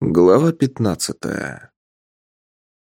Глава пятнадцатая.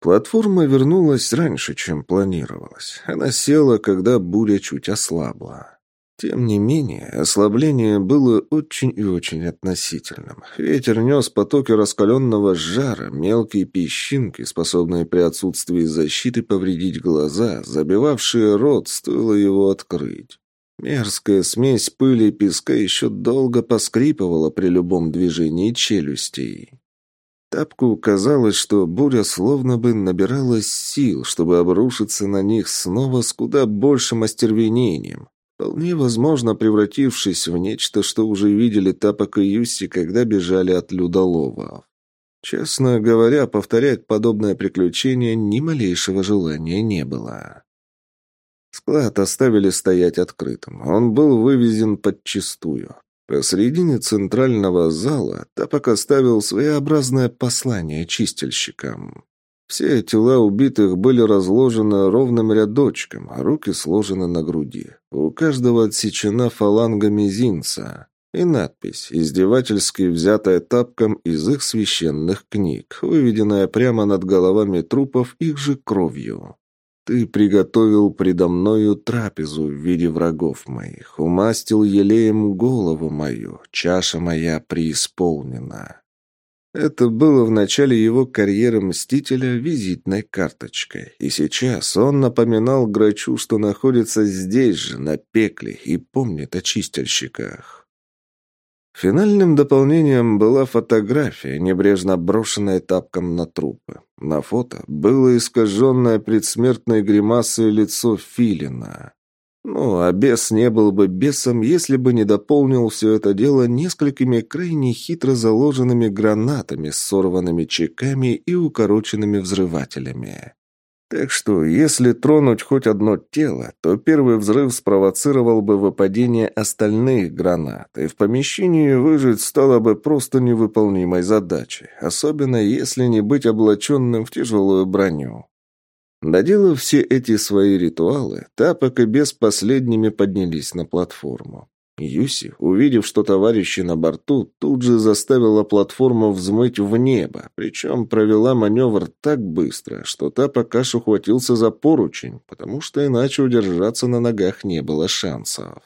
Платформа вернулась раньше, чем планировалось. Она села, когда буря чуть ослабла. Тем не менее, ослабление было очень и очень относительным. Ветер нес потоки раскаленного жара, мелкие песчинки, способные при отсутствии защиты повредить глаза, забивавшие рот, стоило его открыть. Мерзкая смесь пыли и песка еще долго поскрипывала при любом движении челюстей. Тапку казалось, что буря словно бы набиралась сил, чтобы обрушиться на них снова с куда большим остервенением, вполне возможно превратившись в нечто, что уже видели Тапок и Юси, когда бежали от людоловов. Честно говоря, повторять подобное приключение ни малейшего желания не было. Склад оставили стоять открытым. Он был вывезен подчистую. Посредине центрального зала Тапок оставил своеобразное послание чистильщикам. Все тела убитых были разложены ровным рядочком, а руки сложены на груди. У каждого отсечена фаланга мизинца. И надпись, издевательски взятая тапком из их священных книг, выведенная прямо над головами трупов их же кровью. Ты приготовил предо мною трапезу в виде врагов моих, умастил елеем голову мою, чаша моя преисполнена». Это было в начале его карьеры Мстителя визитной карточкой, и сейчас он напоминал Грачу, что находится здесь же, на пекле, и помнит о чистильщиках. Финальным дополнением была фотография, небрежно брошенная тапком на трупы. На фото было искаженное предсмертной гримасой лицо Филина. Ну, а бес не был бы бесом, если бы не дополнил все это дело несколькими крайне хитро заложенными гранатами сорванными чеками и укороченными взрывателями. Так что, если тронуть хоть одно тело, то первый взрыв спровоцировал бы выпадение остальных гранат, и в помещении выжить стало бы просто невыполнимой задачей, особенно если не быть облаченным в тяжелую броню. Доделав все эти свои ритуалы, Тапок и Бес последними поднялись на платформу. Юси, увидев, что товарищи на борту, тут же заставила платформу взмыть в небо, причем провела маневр так быстро, что та пока ухватился за поручень, потому что иначе удержаться на ногах не было шансов.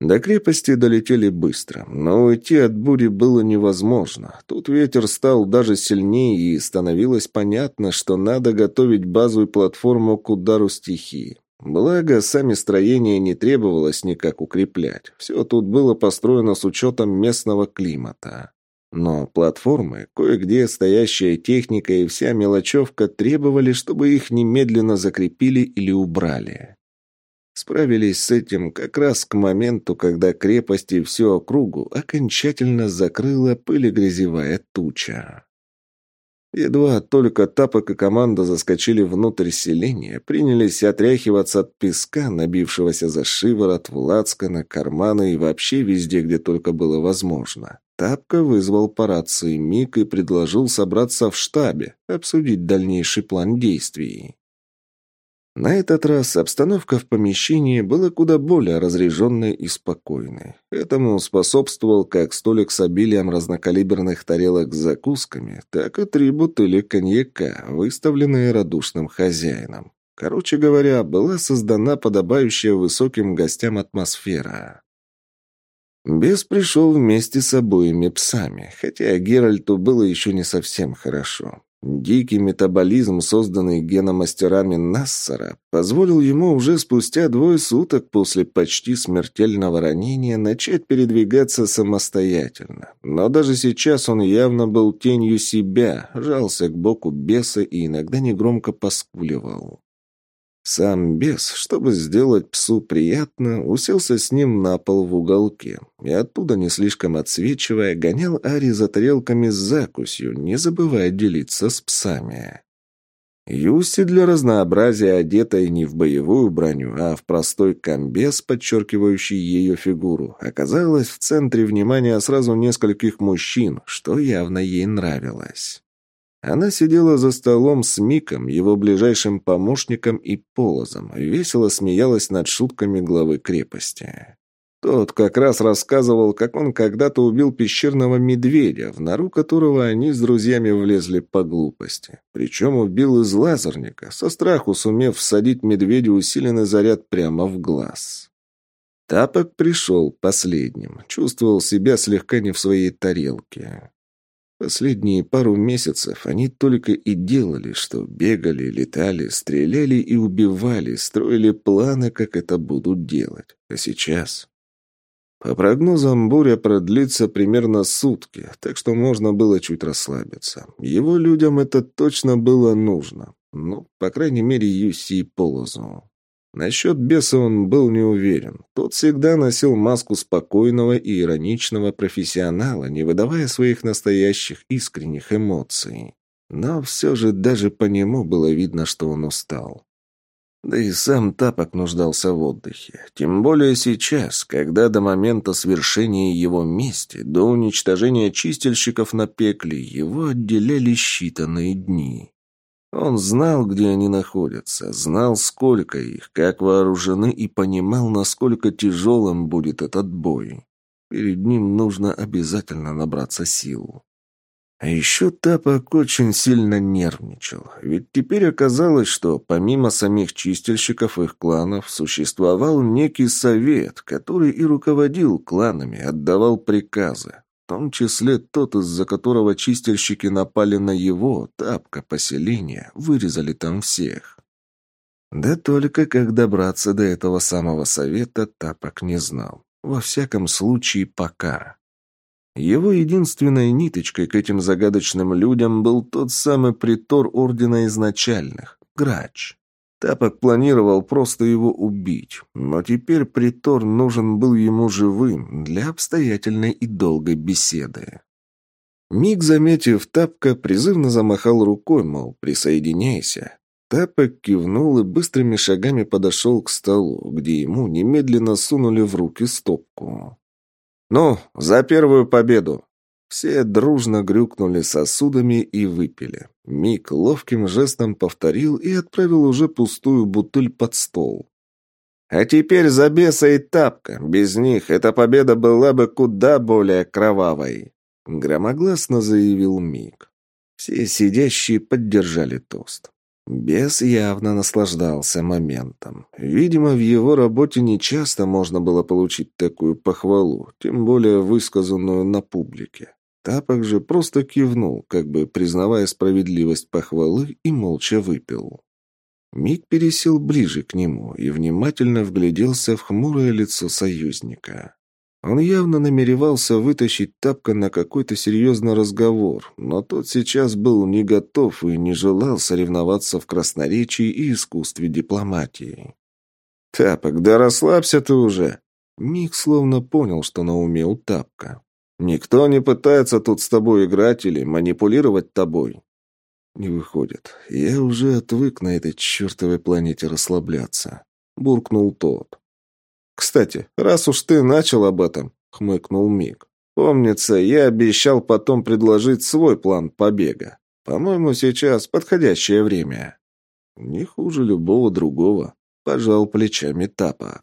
До крепости долетели быстро, но уйти от бури было невозможно. Тут ветер стал даже сильнее, и становилось понятно, что надо готовить базу и платформу к удару стихии. Благо, сами строения не требовалось никак укреплять. Все тут было построено с учетом местного климата. Но платформы, кое-где стоящая техника и вся мелочевка требовали, чтобы их немедленно закрепили или убрали. Справились с этим как раз к моменту, когда крепость и всю округу окончательно закрыла пылегрязевая туча. Едва только Тапок и команда заскочили внутрь селения, принялись отряхиваться от песка, набившегося за шиворот, в лацканы, карманы и вообще везде, где только было возможно. Тапка вызвал по рации Мик и предложил собраться в штабе, обсудить дальнейший план действий. На этот раз обстановка в помещении была куда более разряженной и спокойной. Этому способствовал как столик с обилием разнокалиберных тарелок с закусками, так и три бутыли коньяка, выставленные радушным хозяином. Короче говоря, была создана подобающая высоким гостям атмосфера. Бес пришел вместе с обоими псами, хотя Геральту было еще не совсем хорошо. Дикий метаболизм, созданный геномастерами Нассера, позволил ему уже спустя двое суток после почти смертельного ранения начать передвигаться самостоятельно. Но даже сейчас он явно был тенью себя, жался к боку беса и иногда негромко поскуливал. Сам бес, чтобы сделать псу приятно, уселся с ним на пол в уголке и оттуда, не слишком отсвечивая, гонял Ари за тарелками с закусью, не забывая делиться с псами. Юси для разнообразия, одетая не в боевую броню, а в простой комбез, подчеркивающий ее фигуру, оказалась в центре внимания сразу нескольких мужчин, что явно ей нравилось. Она сидела за столом с Миком, его ближайшим помощником и полозом, весело смеялась над шутками главы крепости. Тот как раз рассказывал, как он когда-то убил пещерного медведя, в нору которого они с друзьями влезли по глупости. Причем убил из лазерника, со страху сумев всадить медведю усиленный заряд прямо в глаз. Тапок пришел последним, чувствовал себя слегка не в своей тарелке. Последние пару месяцев они только и делали, что бегали, летали, стреляли и убивали, строили планы, как это будут делать. А сейчас... По прогнозам, буря продлится примерно сутки, так что можно было чуть расслабиться. Его людям это точно было нужно. Ну, по крайней мере, Юси и Полозу. Насчет беса он был не уверен. Тот всегда носил маску спокойного и ироничного профессионала, не выдавая своих настоящих искренних эмоций. Но все же даже по нему было видно, что он устал. Да и сам Тапок нуждался в отдыхе. Тем более сейчас, когда до момента свершения его мести, до уничтожения чистильщиков на пекле, его отделяли считанные дни. Он знал, где они находятся, знал, сколько их, как вооружены и понимал, насколько тяжелым будет этот бой. Перед ним нужно обязательно набраться сил. А еще Тапок очень сильно нервничал, ведь теперь оказалось, что помимо самих чистильщиков их кланов существовал некий совет, который и руководил кланами, отдавал приказы, том числе тот, из-за которого чистильщики напали на его, тапка поселения, вырезали там всех. Да только как добраться до этого самого совета, тапок не знал. Во всяком случае, пока. Его единственной ниточкой к этим загадочным людям был тот самый притор Ордена Изначальных — Грач. Тапок планировал просто его убить, но теперь притор нужен был ему живым для обстоятельной и долгой беседы. Миг, заметив Тапка, призывно замахал рукой, мол, присоединяйся. Тапок кивнул и быстрыми шагами подошел к столу, где ему немедленно сунули в руки стопку. «Ну, за первую победу!» Все дружно грюкнули сосудами и выпили. Мик ловким жестом повторил и отправил уже пустую бутыль под стол. «А теперь за беса и тапка. Без них эта победа была бы куда более кровавой», — громогласно заявил Мик. Все сидящие поддержали тост. Бес явно наслаждался моментом. Видимо, в его работе нечасто можно было получить такую похвалу, тем более высказанную на публике. Тапок же просто кивнул, как бы признавая справедливость похвалы, и молча выпил. Миг пересел ближе к нему и внимательно вгляделся в хмурое лицо союзника. Он явно намеревался вытащить Тапка на какой-то серьезный разговор, но тот сейчас был не готов и не желал соревноваться в красноречии и искусстве дипломатии. «Тапок, да расслабься ты уже!» Миг словно понял, что на уме у Тапка. Никто не пытается тут с тобой играть или манипулировать тобой. Не выходит. Я уже отвык на этой чертовой планете расслабляться. Буркнул тот. Кстати, раз уж ты начал об этом, хмыкнул Мик. Помнится, я обещал потом предложить свой план побега. По-моему, сейчас подходящее время. Не хуже любого другого. Пожал плечами Тапок.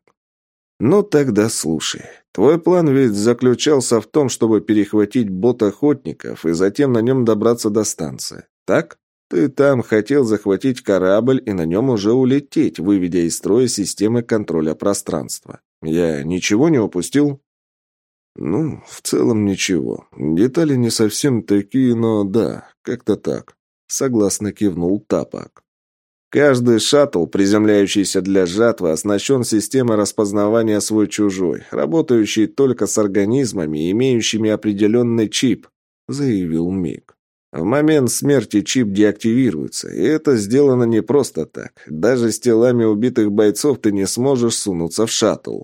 «Ну тогда слушай. Твой план ведь заключался в том, чтобы перехватить бот охотников и затем на нем добраться до станции. Так? Ты там хотел захватить корабль и на нем уже улететь, выведя из строя системы контроля пространства. Я ничего не упустил?» «Ну, в целом ничего. Детали не совсем такие, но да, как-то так», — согласно кивнул Тапок. Каждый шаттл, приземляющийся для жатвы, оснащен системой распознавания свой-чужой, работающей только с организмами, имеющими определенный чип, заявил Мик. В момент смерти чип деактивируется, и это сделано не просто так. Даже с телами убитых бойцов ты не сможешь сунуться в шаттл.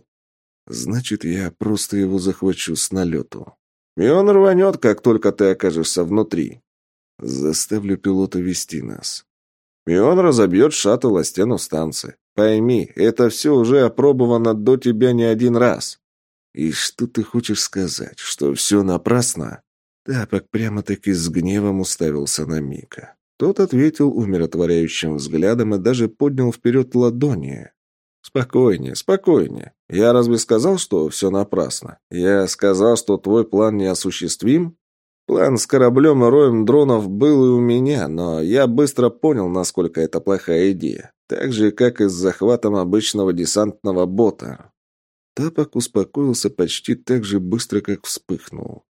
Значит, я просто его захвачу с налету. И он рванет, как только ты окажешься внутри. Заставлю пилота вести нас. И он разобьет шаттл о стену станции. Пойми, это все уже опробовано до тебя не один раз. И что ты хочешь сказать, что все напрасно? Тапок прямо-таки с гневом уставился на Мика. Тот ответил умиротворяющим взглядом и даже поднял вперед ладони. «Спокойнее, спокойнее. Я разве сказал, что все напрасно? Я сказал, что твой план неосуществим?» План с кораблем и роем дронов был и у меня, но я быстро понял, насколько это плохая идея. Так же, как и с захватом обычного десантного бота. Тапок успокоился почти так же быстро, как вспыхнул.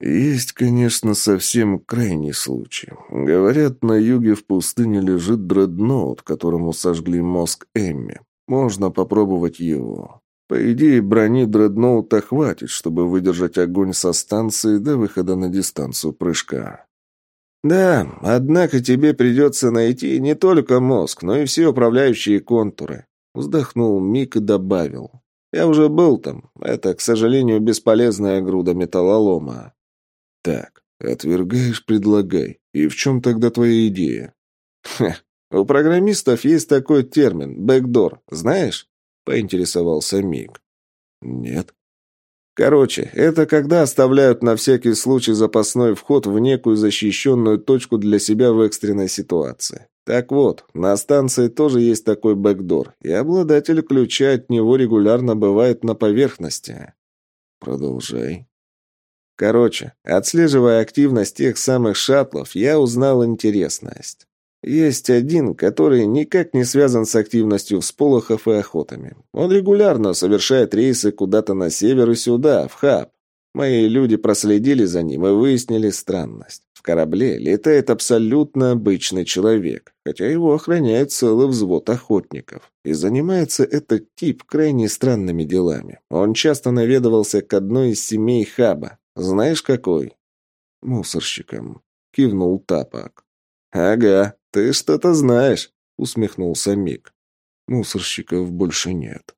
Есть, конечно, совсем крайний случай. Говорят, на юге в пустыне лежит дредноут, которому сожгли мозг Эмми. Можно попробовать его. По идее, брони дредноута хватит, чтобы выдержать огонь со станции до выхода на дистанцию прыжка. Да, однако тебе придется найти не только мозг, но и все управляющие контуры. Вздохнул Мик и добавил. Я уже был там. Это, к сожалению, бесполезная груда металлолома. Так, отвергаешь, предлагай. И в чем тогда твоя идея? Хе, у программистов есть такой термин – бэкдор. Знаешь? Поинтересовался Мик. «Нет». «Короче, это когда оставляют на всякий случай запасной вход в некую защищенную точку для себя в экстренной ситуации. Так вот, на станции тоже есть такой бэкдор, и обладатель ключа от него регулярно бывает на поверхности». «Продолжай». Короче, отслеживая активность тех самых шаттлов, я узнал интересность. Есть один, который никак не связан с активностью всполохов и охотами. Он регулярно совершает рейсы куда-то на север и сюда, в хаб. Мои люди проследили за ним и выяснили странность. В корабле летает абсолютно обычный человек, хотя его охраняет целый взвод охотников. И занимается этот тип крайне странными делами. Он часто наведывался к одной из семей хаба. Знаешь, какой? Мусорщиком. Кивнул Тапок. «Ага, ты что-то знаешь», — усмехнулся Мик. «Мусорщиков больше нет».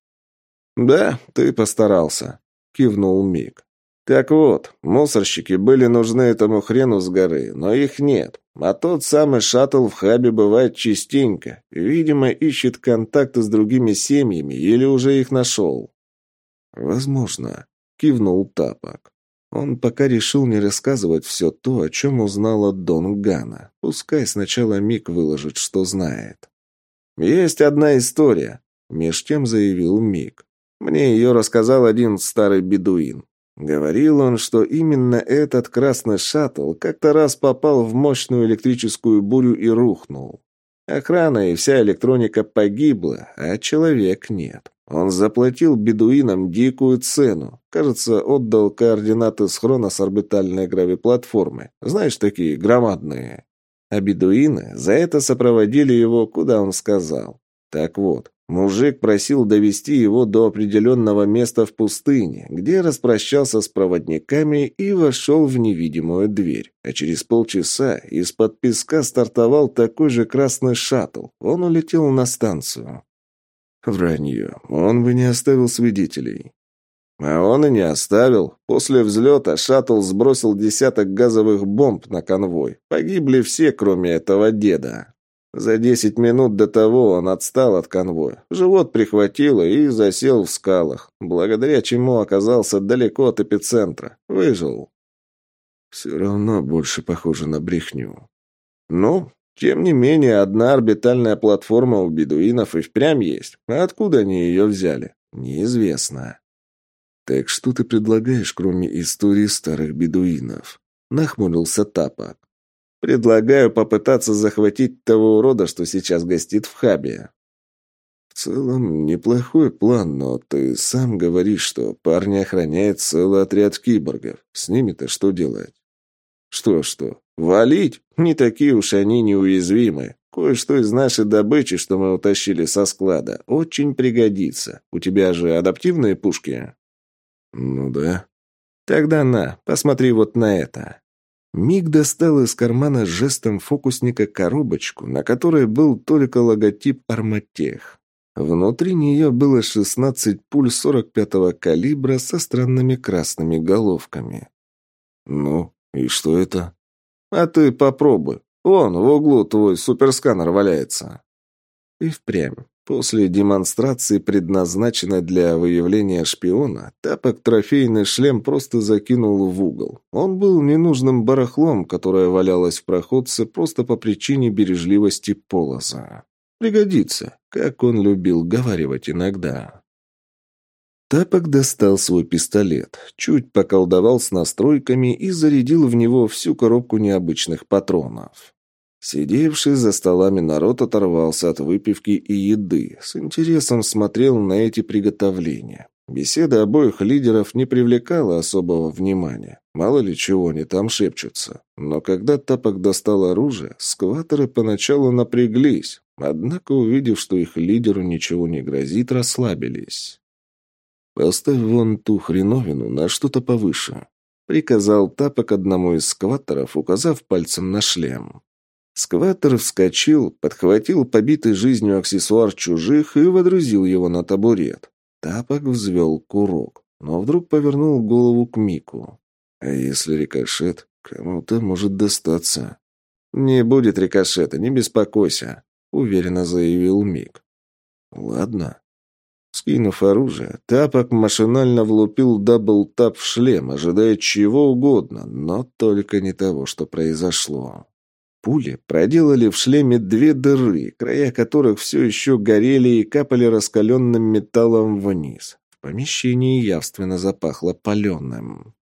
«Да, ты постарался», — кивнул Мик. «Так вот, мусорщики были нужны этому хрену с горы, но их нет. А тот самый шаттл в хабе бывает частенько. Видимо, ищет контакты с другими семьями или уже их нашел». «Возможно», — кивнул Тапок. Он пока решил не рассказывать все то, о чем узнал от Дон Гана. Пускай сначала Мик выложит, что знает. «Есть одна история», — меж тем заявил Мик. «Мне ее рассказал один старый бедуин. Говорил он, что именно этот красный шаттл как-то раз попал в мощную электрическую бурю и рухнул. Охрана и вся электроника погибла, а человек нет. Он заплатил бедуинам дикую цену. Кажется, отдал координаты схрона с орбитальной гравиплатформы. Знаешь, такие громадные. А бедуины за это сопроводили его, куда он сказал. Так вот, мужик просил довести его до определенного места в пустыне, где распрощался с проводниками и вошел в невидимую дверь. А через полчаса из-под песка стартовал такой же красный шаттл. Он улетел на станцию. Вранье. Он бы не оставил свидетелей. А он и не оставил. После взлета шаттл сбросил десяток газовых бомб на конвой. Погибли все, кроме этого деда. За десять минут до того он отстал от конвоя. Живот прихватило и засел в скалах, благодаря чему оказался далеко от эпицентра. Выжил. Все равно больше похоже на брехню. Ну, тем не менее, одна орбитальная платформа у бедуинов и впрямь есть. А откуда они ее взяли? Неизвестно. Так что ты предлагаешь, кроме истории старых бедуинов? Нахмурился Тапок. Предлагаю попытаться захватить того урода, что сейчас гостит в хабе. В целом, неплохой план, но ты сам говоришь, что парня охраняет целый отряд киборгов. С ними-то что делать? Что-что? Валить? Не такие уж они неуязвимы. Кое-что из нашей добычи, что мы утащили со склада, очень пригодится. У тебя же адаптивные пушки? Ну да. Тогда на, посмотри вот на это. Миг достал из кармана жестом фокусника коробочку, на которой был только логотип «Арматех». Внутри нее было 16 пуль 45-го калибра со странными красными головками. «Ну, и что это?» А ты попробуй. Вон, в углу твой суперсканер валяется. И впрямь. После демонстрации, предназначенной для выявления шпиона, Тапок трофейный шлем просто закинул в угол. Он был ненужным барахлом, которое валялось в проходце просто по причине бережливости полоса. Пригодится, как он любил говаривать иногда. Тапок достал свой пистолет, чуть поколдовал с настройками и зарядил в него всю коробку необычных патронов. Сидевший за столами народ оторвался от выпивки и еды, с интересом смотрел на эти приготовления. Беседа обоих лидеров не привлекала особого внимания. Мало ли чего они там шепчутся. Но когда Тапок достал оружие, скваторы поначалу напряглись, однако, увидев, что их лидеру ничего не грозит, расслабились. «Поставь вон ту хреновину на что-то повыше», — приказал Тапок одному из скваторов, указав пальцем на шлем. Скватер вскочил, подхватил побитый жизнью аксессуар чужих и водрузил его на табурет. Тапок взвел курок, но вдруг повернул голову к Мику. «А если рикошет, кому-то может достаться». «Не будет рикошета, не беспокойся», — уверенно заявил Мик. «Ладно». Скинув оружие, Тапок машинально влупил double tap в шлем, ожидая чего угодно, но только не того, что произошло. Пули проделали в шлеме две дыры, края которых все еще горели и капали раскаленным металлом вниз. В помещении явственно запахло паленым.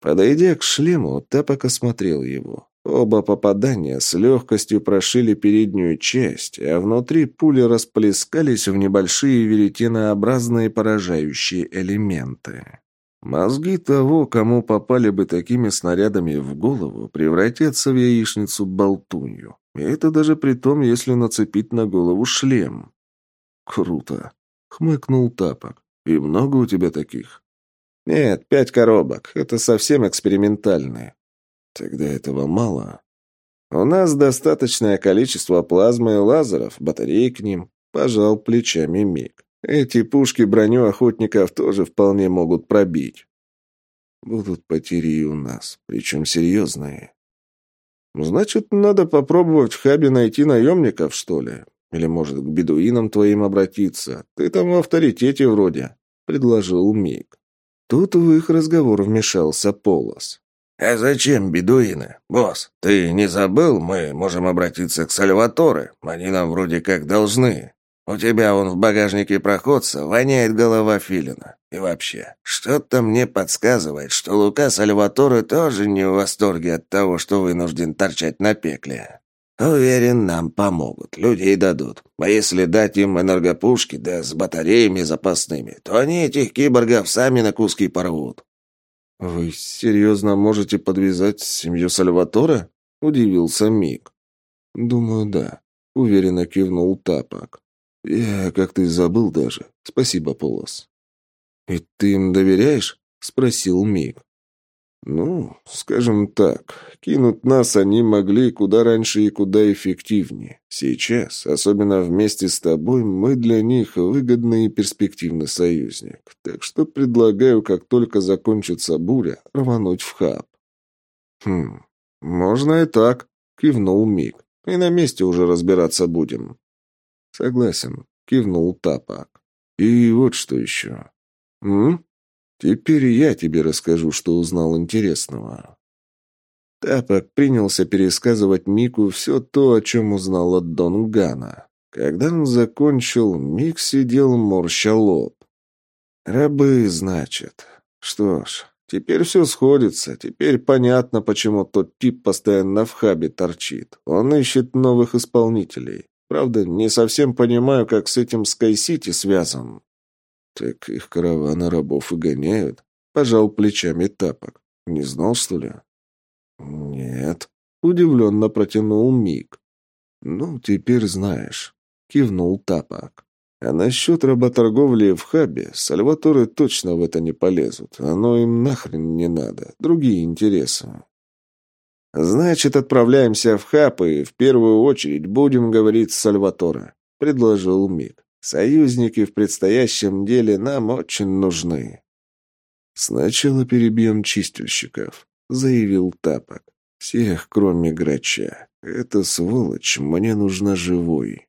Подойдя к шлему, Тапок осмотрел его. Оба попадания с легкостью прошили переднюю часть, а внутри пули расплескались в небольшие веретенообразные поражающие элементы. Мозги того, кому попали бы такими снарядами в голову, превратятся в яичницу-болтунью. И это даже при том, если нацепить на голову шлем. «Круто!» — хмыкнул Тапок. «И много у тебя таких?» «Нет, пять коробок. Это совсем экспериментальные». «Тогда этого мало?» «У нас достаточное количество плазмы и лазеров, батареи к ним», — пожал плечами Миг. Эти пушки броню охотников тоже вполне могут пробить. Будут потери и у нас, причем серьезные. Значит, надо попробовать в хабе найти наемников, что ли? Или, может, к бедуинам твоим обратиться? Ты там в авторитете вроде, — предложил Мик. Тут в их разговор вмешался Полос. «А зачем бедуины? Босс, ты не забыл? Мы можем обратиться к Сальваторе. Они нам вроде как должны». У тебя он в багажнике проходца, воняет голова филина. И вообще, что-то мне подсказывает, что Лука Сальваторе тоже не в восторге от того, что вынужден торчать на пекле. Уверен, нам помогут, людей дадут. А если дать им энергопушки, да с батареями запасными, то они этих киборгов сами на куски порвут. «Вы серьезно можете подвязать семью Сальваторе?» – удивился Мик. «Думаю, да», – уверенно кивнул Тапок. «Я как-то и забыл даже. Спасибо, Полос». «И ты им доверяешь?» — спросил Мик. «Ну, скажем так, кинуть нас они могли куда раньше и куда эффективнее. Сейчас, особенно вместе с тобой, мы для них выгодный и перспективный союзник. Так что предлагаю, как только закончится буря, рвануть в хаб». «Хм, можно и так», — кивнул Мик. «И на месте уже разбираться будем». «Согласен», — кивнул Тапак. «И вот что еще. М? Теперь я тебе расскажу, что узнал интересного». Тапок принялся пересказывать Мику все то, о чем узнал от Донгана. Когда он закончил, Мик сидел морща лоб. «Рабы, значит. Что ж, теперь все сходится. Теперь понятно, почему тот тип постоянно в хабе торчит. Он ищет новых исполнителей. Правда, не совсем понимаю, как с этим Скай-Сити связан. Так их караваны рабов и гоняют. Пожал плечами тапок. Не знал, что ли? Нет. Удивленно протянул Мик. Ну, теперь знаешь. Кивнул тапок. А насчет работорговли в хабе, Сальваторы точно в это не полезут. Оно им нахрен не надо. Другие интересы. «Значит, отправляемся в хаб и в первую очередь будем говорить с Сальваторе», — предложил Мик. «Союзники в предстоящем деле нам очень нужны». «Сначала перебьем чистильщиков», — заявил Тапок. «Всех, кроме Грача. Эта сволочь мне нужна живой».